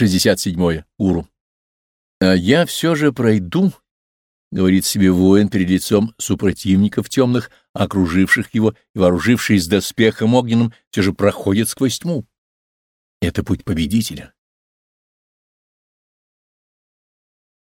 67. Гуру. А я все же пройду, — говорит себе воин перед лицом супротивников темных, окруживших его и вооружившись доспехом огненным, все же проходит сквозь тьму. Это путь победителя.